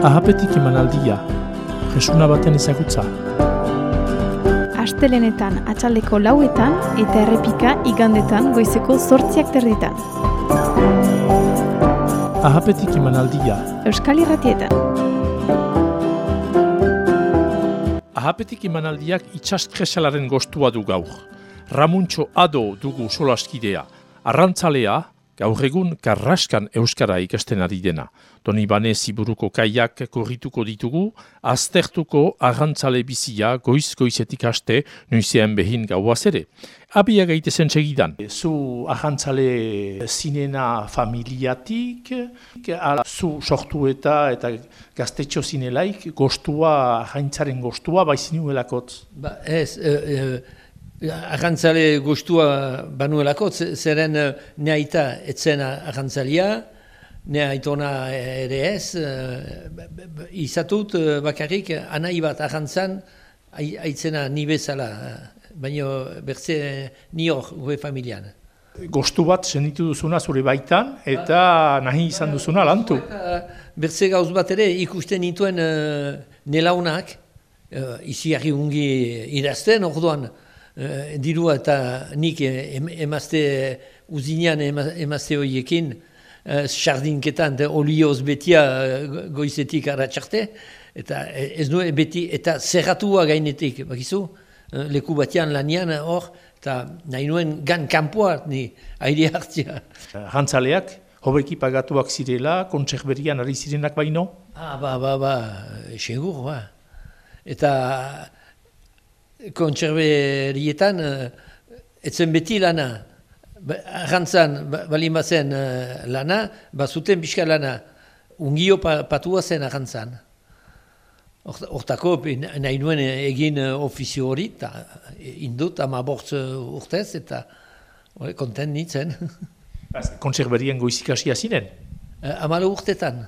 Ahapetik emanaldia, jesuna baten ezagutza. Astelenetan atxaldeko lauetan eta errepika igandetan goizeko zortziak terditan. Ahapetik emanaldia, Euskal Irratietan. ahapetik emanaldiak itxastresalaren gostua du gaur. Ramuntxo Ado dugu solaskidea, arrantzalea, gaur egun karraskan euskara ikasten ari dena. Doni bane ziburuko kaiak korrituko ditugu, aztertuko arrantzale bizia goiz-goizetik haste, nuizean behin gauaz ere. Abia gaitezen segidan. Zu arrantzale zinena familiatik, ala zu sortu eta eta gaztetxo zinelaik, gostua, arrantzaren gostua, baizinuelakotz. Ba, ez, e, e, arrantzale gustua banuelako, ze- zeren e, ne aita etzen arrantzalia, ne aitona ere ez, e, b- izatut bakarrik anai bat arrantzan ai- aitzena ni bezala, baina bertze ni hor gure familian. Gostu bat senitu duzuna zure baitan, eta nahi izan duzuna lantu. Bertze gauz bat ere ikusten nituen nelaunak, uh, iziarri ungi idazten, orduan uh, dirua eta nik eh, em, emazte uzinean ema, emazte horiekin, sardinketan, eta olioz betia goizetik arratxarte, eta eh, ez nuen beti, eta zerratua gainetik, bakizu, leku batean lanian hor, eta nahi nuen gan kanpoa, ni aire hartzia. Arrantzaleak, hobeki pagatuak zirela, kontserberian ari zirenak baino. Ah, ba, ba, ba, segur, ba. Eta kontserberietan, etzen beti lana, ba, arrantzan, ba, balin bazen uh, lana, bazuten pixka lana, ungio pa, patua zen arrantzan. Hort- Hortako, nahi nuen egin uh, ofizio hori, eta indut, ama bortz uh, urtez, eta hori, kontent nintzen. Kontserberian goizikasia ziren. Uh, Amalo urtetan.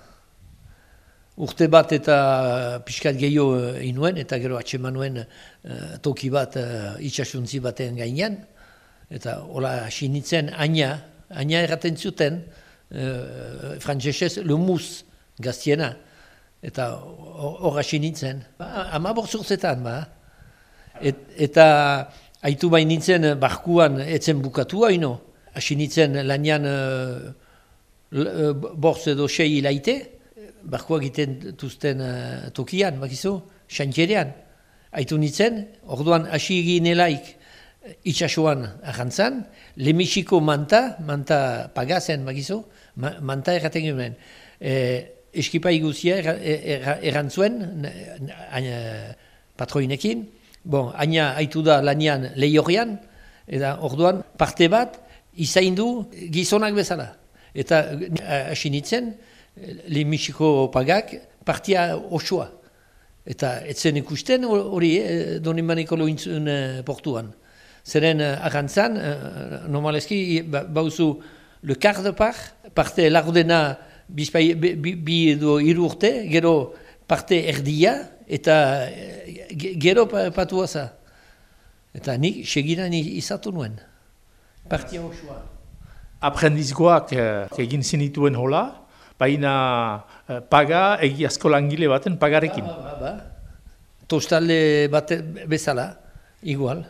Urte bat eta pixkat gehiago uh, inuen, eta gero atseman nuen uh, toki bat uh, itxasuntzi baten gainean. Eta hola hasi nintzen aina, aina erraten zuten, uh, frantzesez, le mus gaztiena. Eta hor hor hasi nintzen. Ba, ama urtetan, ba. Et, eta aitu bain nintzen barkuan etzen bukatu haino. Hasi nintzen lanian uh, borz edo sei hilaite, barkua egiten tuzten uh, tokian, bakizu, xantxerean. Aitu nintzen, orduan hasi eginelaik itxasuan arrantzan, lemixiko manta, manta pagazen, bakizu, ma, manta erraten genuen. E, eskipa iguzia erra- erra- errantzuen, n- aina- patroinekin, bon, aina haitu da lanian lehiorian, eta orduan parte bat izaindu gizonak bezala. Eta eh, hasi nintzen, lemixiko pagak partia osoa. Eta etzen ikusten hori eh, donimaniko lointzun eh, portuan. Zeren eh, arrantzan, eh, normaleski ba, bauzu le quart de part, parte laurdena bizpai, bi, bi, bi edo hiru urte, gero parte erdia, eta eh, ge- gero pa, patua za. Eta nik segidan i- izatu nuen. Partia osoa. Aprendizgoak eh, egin zinituen hola, baina eh, paga egiazko langile baten pagarekin. Ba, ba, ba. Tostalde bat bezala, igual.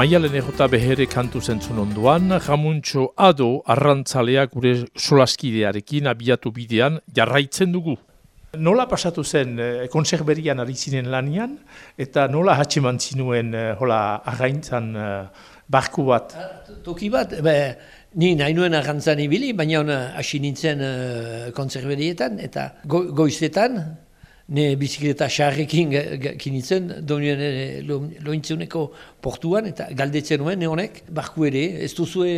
Maialen errota behere kantu zentzun onduan, Ramuntxo Ado arrantzalea gure solaskidearekin abiatu bidean jarraitzen dugu. Nola pasatu zen eh, konserberian ari zinen lanian, eta nola hatxeman zinuen eh, hola arraintzan eh, barku bat? Toki bat, be, ni nahi nuen arrantzan ibili, baina ona hasi nintzen uh, konserberietan, eta go, goizetan, ne bizikleta xarrekin kinitzen, donuen ere lo, lointzuneko portuan, eta galdetzen nuen, ne honek, barku ere, ez duzue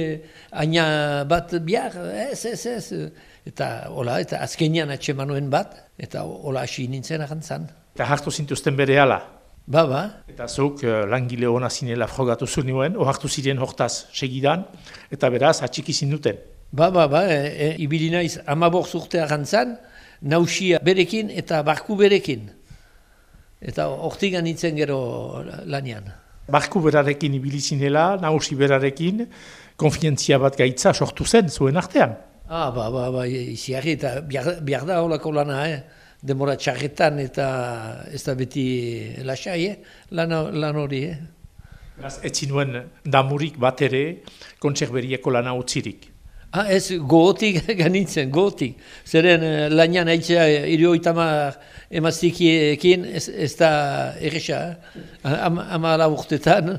aina bat bihar, ez, ez, ez, eta hola, eta azkenian atxeman nuen bat, eta hola hasi nintzen arrantzan. Eta hartu zintuzten bere ala. Ba, ba, Eta zuk uh, langile hona zinela frogatu zunuen, ohartu ziren hortaz segidan, eta beraz atxiki zinduten. ba, ba, ba, e, e, ibili naiz amabor zurte arrantzan, nausia berekin eta barku berekin. Eta hortik nintzen gero lanian. Barku berarekin ibili zinela, nausi berarekin, konfientzia bat gaitza sortu zen zuen artean. Ah, ba, ba, ba, iziarri eta behar, da holako lana, eh? Demora txarretan eta ez da beti lasai, eh? Lan, lan hori, eh? Beraz, ez zinuen damurik bat ere kontserberieko lana utzirik. Ah, ez, gogotik ganintzen, gogotik. Zeren eh, lanian haitzea irioitama emaztikiekin ez, ez da erresa, eh? Am, amala urtetan.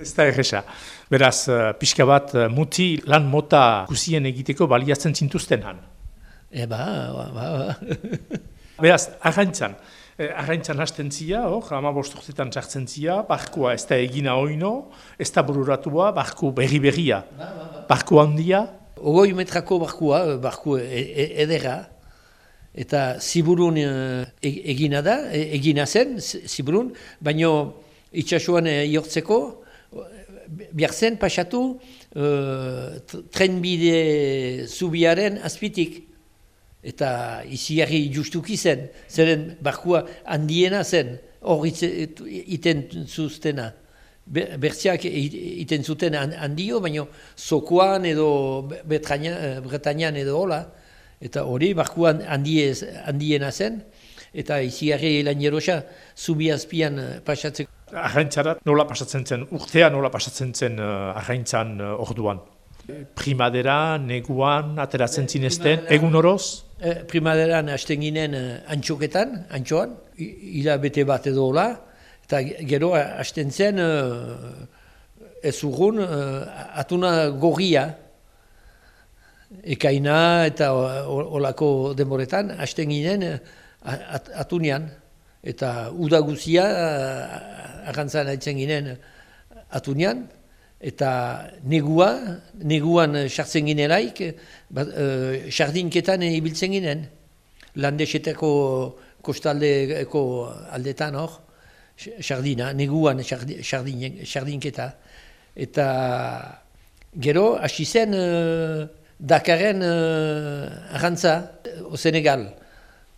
Ez da erresa. Beraz, eh, pixka bat eh, muti lan mota guzien egiteko baliatzen zintuzten han. e, ba, ba, ba. Beraz, arraintzan. Eh, arraintzan hasten zia, hor, ama bosturtetan sartzen zia, barkua ez da egina oino, ez da bururatua, barku berri-berria. Barku handia, Ogoi metrako barkua, barku e, e, edera, eta ziburun e, egina da, e, egina zen, zi- ziburun, baino itxasuan e, jortzeko, behar pasatu e, tr- trenbide zubiaren azpitik. Eta iziarri justuki zen, zeren barkua handiena zen, hor iten zuztena. Be- Bertziak iten zuten han- handio, baina zokoan edo eh, Bretañan edo hola, eta hori barkuan handiez, handiena zen, eta iziarri lanierosa zubi azpian eh, pasatzeko. arraintzara nola pasatzen zen, urtea nola pasatzen zen uh, arraintzan uh, orduan. Primadera, neguan, ateratzen zinezten, egun oroz, Eh, primaderan hasten ginen eh, antxoketan, antxoan, hi- hilabete bat edo hola, eta ge- gero hasten zen eh, ez urgun eh, atuna gorria. Ekaina eta holako demoretan hasten ginen eh, at, atunian. Eta uda guzia eh, arrantzan haitzen ginen atunian, eta negua, neguan eh, sartzen ginelaik, eh, bat, eh, sardinketan ibiltzen ginen. Landesetako kostaldeko aldetan hor, sardina, neguan sardi- sardin, sardinketa. Eta gero, hasi zen eh, Dakaren uh, arrantza, o Senegal.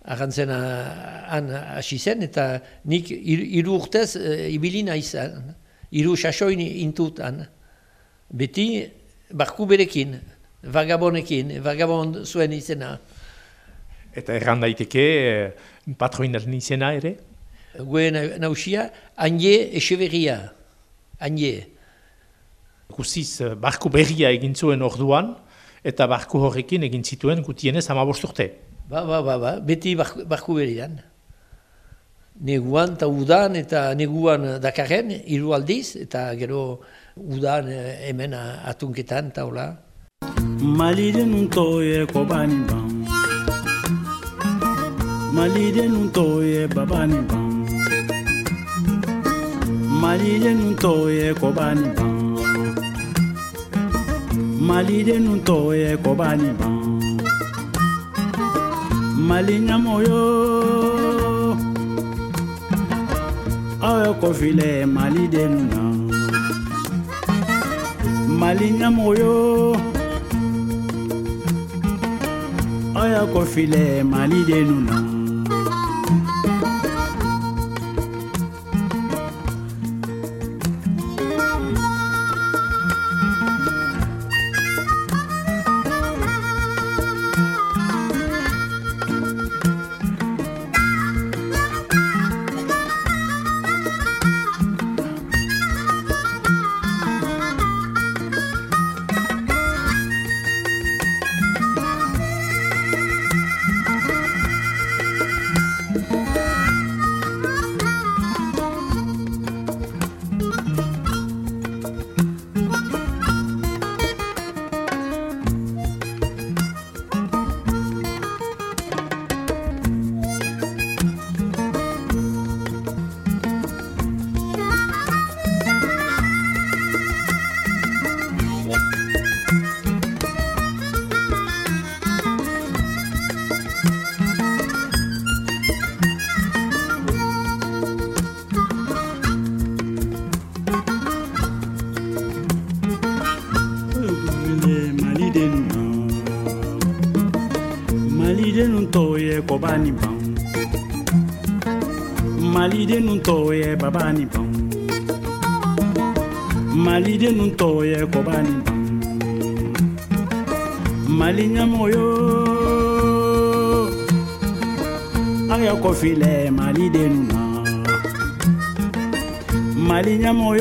Arrantzen han hasi zen, eta nik hiru urtez uh, ibili naiz, han. Hiru sasoin intutan. Beti barku berekin, vagabonekin, vagabon zuen izena. eta erran daiteke eh, patroinaren izena ere. Gue na- nausia, Anje Echeverria. Anje. Guziz, eh, barku berria egin zuen orduan, eta barku horrekin egin zituen gutienez amabost urte. Ba, ba, ba, ba, beti barku, barku berian. Neguan eta udan eta neguan Dakarren, hiru aldiz, eta gero udan eh, hemen atunketan eta hola. maliden tɔw ye kɔba ni ban maliden tɔw ye baba ni ban maliden tɔw ye kɔba ni ban maliden tɔw ye kɔba ni ban mali ɲamoyo ye kɔfilɛ mali den na mali ɲɛmɔgɔ yo aw ye mali na baba ni ban maliden nu tɔw ye baba ni ban maliden nu tɔw ye kɔba ni ban mali ɲɛmɔgɔ yo aw y'a kɔfilɛ maliden nu na mali ɲɛmɔgɔ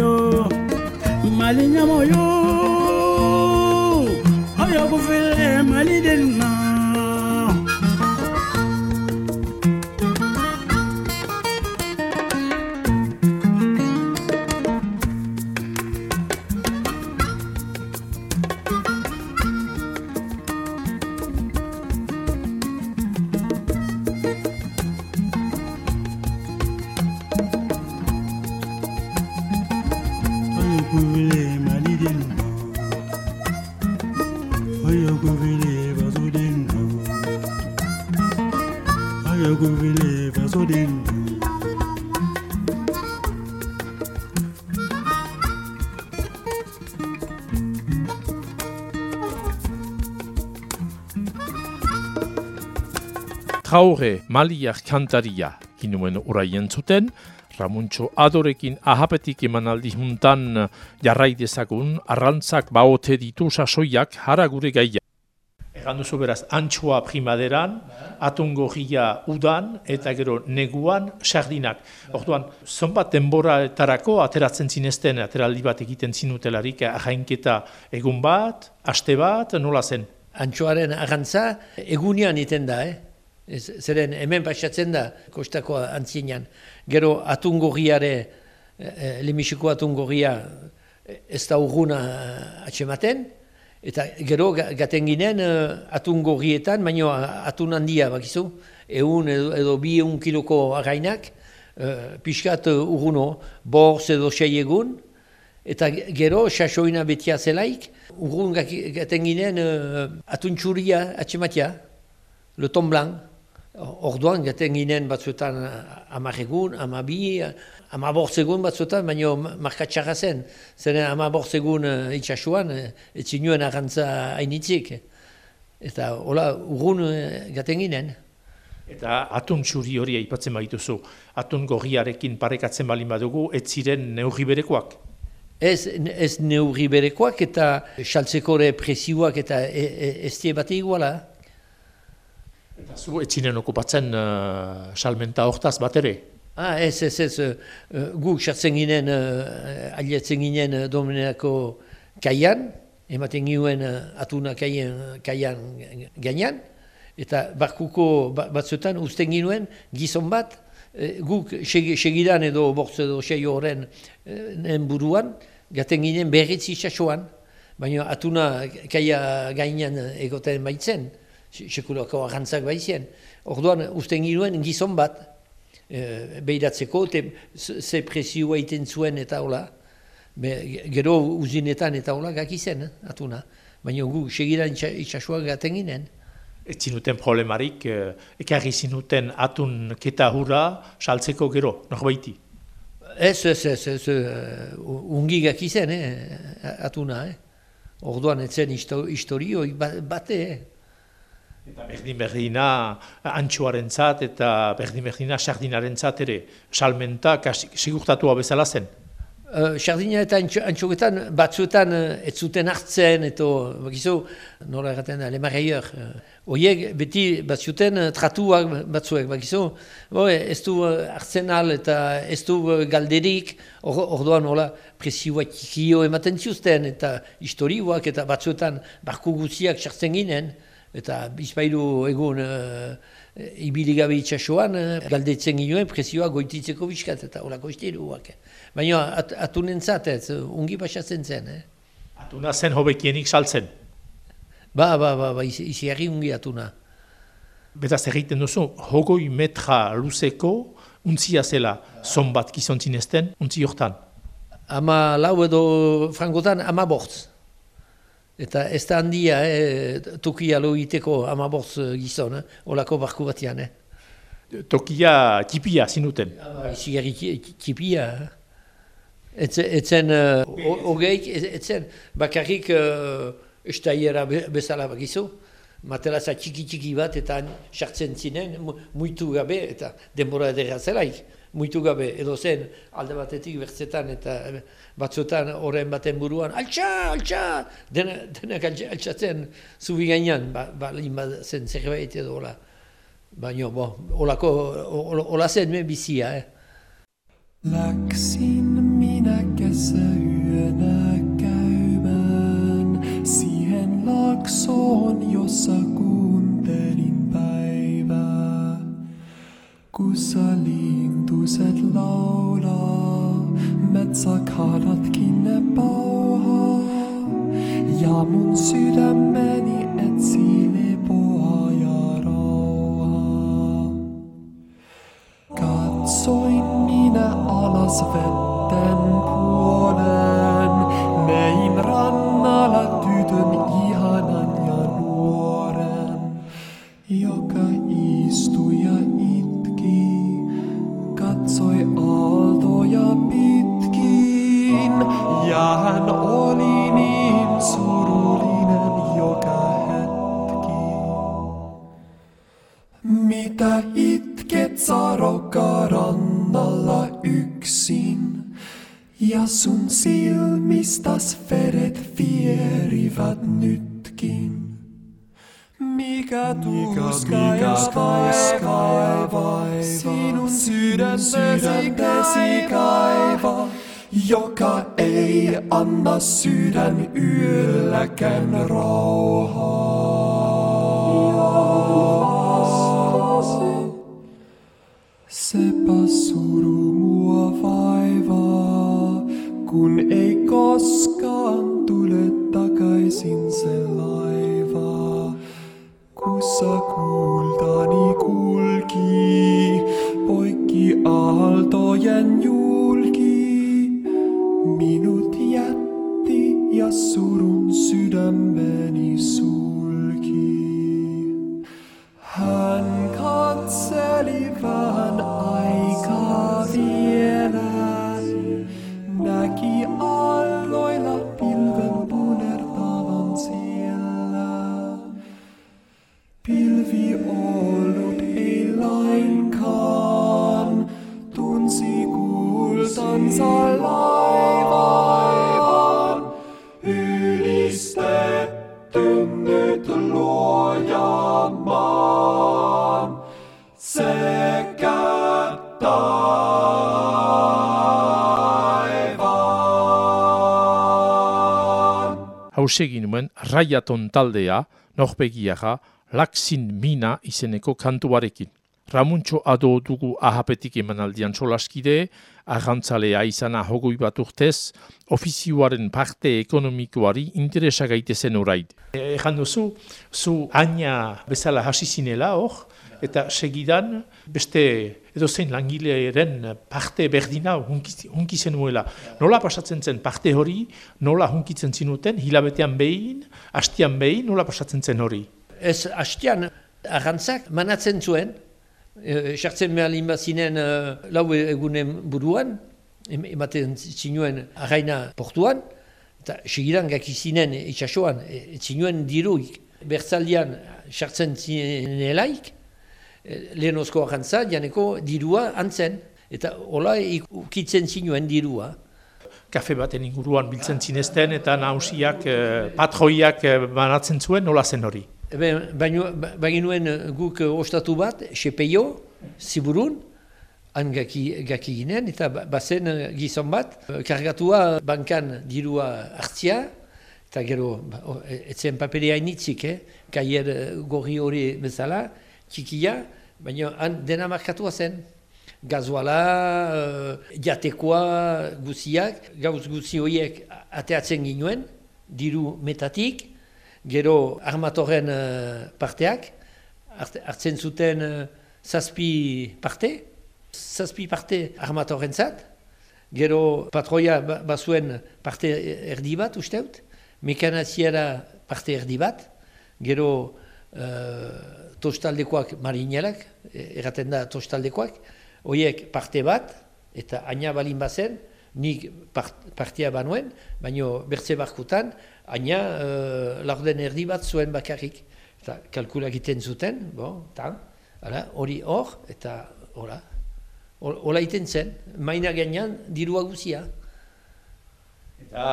Traore maliak kantaria ginuen oraien zuten, Ramuntxo adorekin ahapetik emanaldi juntan jarrai dezagun, arrantzak baote ditu sasoiak hara gure gaia. Egan duzu beraz, antxoa primaderan, atungorria udan, eta gero neguan sardinak. Orduan, zonbat denboraetarako ateratzen zinezten, ateraldi bat egiten zinutelarik, ahainketa egun bat, aste bat, nola zen? Antxoaren arrantza egunean iten da, eh? Ez, zeren hemen pasatzen da kostako antzienan. Gero atungorriare, e, e, lemixiko atungorria e, ez da urguna atxematen, eta gero ga- gaten ginen atungorrietan, baino atun handia bakizu, egun edo, edo bi egun kiloko againak, e, pixkat urguno, borz edo sei egun, Eta gero, sasoina betia zelaik, urgun gaten ginen atuntxuria atxematia, le ton blanc. Orduan gaten ginen batzuetan hamar egun, amabi, amabortz egun batzuetan, baina markatxarra zen. Zeren amabortz egun uh, itxasuan, uh, etzinuen arrantza hainitzik. Eta hola, urgun uh, gaten ginen. Eta atun txuri hori aipatzen baituzu, atun gorriarekin parekatzen balin badugu, ez ziren neurri berekoak. Ez, ez neurri berekoak eta saltzekore presioak eta e, e, ez die bate iguala. Eta zu ez ziren okupatzen uh, salmenta hortaz bat ere. Ah, ez, ez, ez, uh, guk sartzen ginen, uh, aliatzen ginen uh, domenako kaian, ematen ginen uh, atuna kaian, kaian gainean, eta barkuko ba- batzuetan usten ginen gizon bat, eh, guk seg, segidan edo bortz edo sei horren eh, buruan, gaten ginen berriz itxasuan, baina atuna kaia gainean egoten baitzen, sekulako arrantzak baizien. Orduan usten ginen gizon bat, e, behiratzeko, te, ze presioa iten zuen eta hola. Be, gero uzinetan eta hola gaki zen, eh, atuna. Baina gu, segiran itxa- itxasua gaten ginen. Ez zinuten problemarik, uh, ekarri zinuten atun keta hurra saltzeko gero, norbaiti. Ez, ez, ez, ez, eh, ungi gaki zen, eh, atuna, eh. Orduan ez zen histo, historio ba- bate, eh. Eta berdin-berdina antxoaren zat eta berdin-berdina sardinaren zat ere, salmenta sigurtatua bezala zen. Uh, Sardina eta antxo- antxoketan batzuetan uh, ez zuten hartzen, eto, bakizu, nola erraten da, lemarreier. Uh, Oiek beti batzuten uh, tratuak batzuek, bakizu, bo, ez du uh, hartzen al eta ez du uh, galderik, or, orduan hola presioak txikio ematen ziuzten, eta historioak eta batzuetan barku guziak sartzen ginen, eta bizpailu egun uh, ibiligabe itxasoan, uh, galdetzen ginoen presioa goititzeko bizkat, eta holako istiruak. Baina at, atunentzat ez, ungi pasatzen zen, eh? Atuna zen hobekienik saltzen. Ba, ba, ba, ba, izi, izi ungi atuna. Betaz egiten duzu, hogoi metra luzeko, untzia zela, zon bat gizontzin untzi hortan. Ama lau edo frangotan ama bortz. Eta ez da handia, eh, tokia lo iteko ama bortz gizon, eh? Olako barku batian, eh? Tokia tipia zinuten. Izi gari txipia, eh? Etzen, etzen uh, ogeik, etzen, bakarrik uh, estaiera be- bezala bakizu, materaza txiki-txiki bat eta sartzen zinen, mu- muitu gabe eta denbora edera zelaik. Muitu gabe, edo zen alde batetik bertzetan eta eh, batzuetan horren baten buruan, altxa, altxa, dena, denak altxa- altxatzen zubi gainean, ba, ba, zen zerbait edo hola. Baina, bo, holako, hola, zen me bizia, eh. Läksin minä kesäyönä käymään siihen laksoon, jossa Kussa lintuset laulaa, metsäkalatkin ne pauhaa. Ja mun sydämeni etsii lepoa ja rauhaa. Katsoin minä alas vetten vierivät nytkin. Mikä tuska jos kaivaa, sinun sydäntesi kaiva, joka ei anna sydän yölläkään rauhaa. Sepä suru taivaan. Hausegin nuen raiaton taldea, norbegiara, laksin mina izeneko kantuarekin. Ramuntxo ado dugu ahapetik emanaldian solaskide, arrantzalea izana hogoi bat urtez, ofizioaren parte ekonomikoari interesa gaitezen oraid. Ejan duzu, zu aina bezala hasi zinela hor, eta segidan beste edozein langileren parte berdina hunki- hunki zenuela. Nola pasatzen zen parte hori, nola hunkitzen zinuten, hilabetean behin, hastian behin, nola pasatzen zen hori? Ez hastean arrantzak manatzen zuen, eh, sartzen behar zinen eh, lau egunen buruan, em- ematen zinuen arraina portuan, eta segidan gaki zinen itxasoan, e, ez zinuen diruik, bertzaldian sartzen zinelaik, eh, lehenozko arrantza, janeko dirua antzen, eta hola ukitzen zinuen dirua. Kafe baten inguruan biltzen zinezten eta nausiak, eh, patroiak eh, banatzen zuen, nola zen hori? Baino, ba- baginuen eh, guk eh, ostatu bat, sepeio, ziburun, han gaki, gaki ginen, eta ba- bazen eh, gizon bat, kargatua bankan dirua hartzia, eta gero, ba, e- etzen paperia initzik, eh? kaier gorri hori bezala, txikia, baina han dena markatua zen. Gazuala, uh, jatekoa guziak, gauz guzi horiek ateatzen ginuen, diru metatik, gero armatorren eh, parteak, hart- hartzen zuten eh, zazpi parte, zazpi parte armatorren zat, gero patroia ba- bazuen parte erdi bat usteut, mekanaziera parte erdi bat, gero eh, tostaldekoak marinerak, eh, erraten da tostaldekoak, horiek parte bat, eta aina balin bazen, nik part, partia banuen, baino bertze barkutan, aina uh, laurden erdi bat zuen bakarrik. eta kalkula egiten zuten, bon, ta, hala, hori hor, eta hola, Hol- hola egiten zen, maina gainean dirua guzia. Eta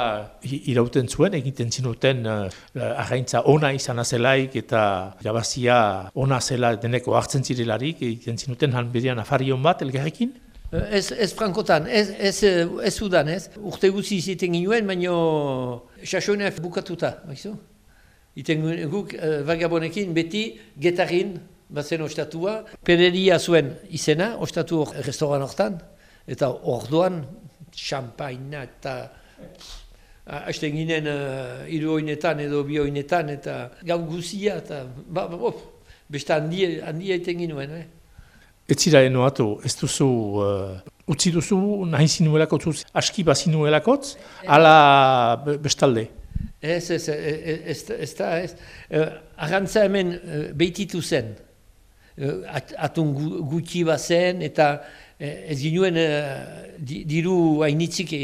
irauten zuen, egiten zinuten uh, arraintza ona izan zelaik eta jabazia ona zela deneko hartzen zirelarik, egiten zinuten han berean afarion bat elgarrekin? Eh, Ez, ez frankotan, ez, ez, eh, ez udan, ez. Urte guzi ziten ginoen, baino sasoina bukatuta, baizu? Iten guk uh, vagabonekin beti getarin bazen ostatua. Pereria zuen izena, ostatu hor restauran hortan, eta orduan champaina eta hasten ginen uh, hiru oinetan edo bi oinetan eta gau guzia eta ba, ba, op, beste handia iten ginuen, eh? Ez zira enoatu, ez duzu, uh, utzi duzu nahi zinuelako, aski bazinuelakotz, ala be- bestalde. Ez, ez, ez, ez, ez da, ez. Uh, arrantza hemen uh, behititu zen. Uh, at, atun gu, gutxi bazen eta eh, ez ginuen uh, di, diru hainitzik e,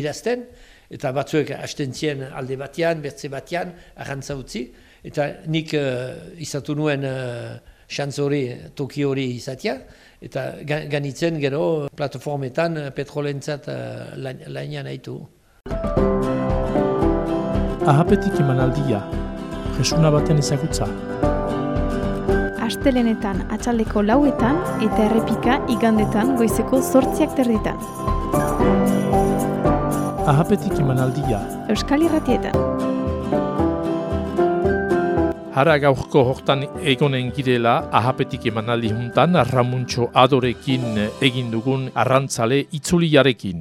idazten eta batzuek hasten zien alde batean, bertze batean, arrantza utzi. Eta nik uh, izatu nuen uh, xantz hori, toki hori izatea, eta ga- ganitzen gero plataformetan petrolentzat lain- lainan haitu. Ahapetik emanaldia, jesuna baten ezagutza. Astelenetan atxaldeko lauetan eta errepika igandetan goizeko zortziak terditan. Ahapetik emanaldia, Euskal Irratietan. Hara gaurko hortan egonen girela ahapetik emanaldi juntan Ramuntxo Adorekin egin dugun arrantzale itzuliarekin.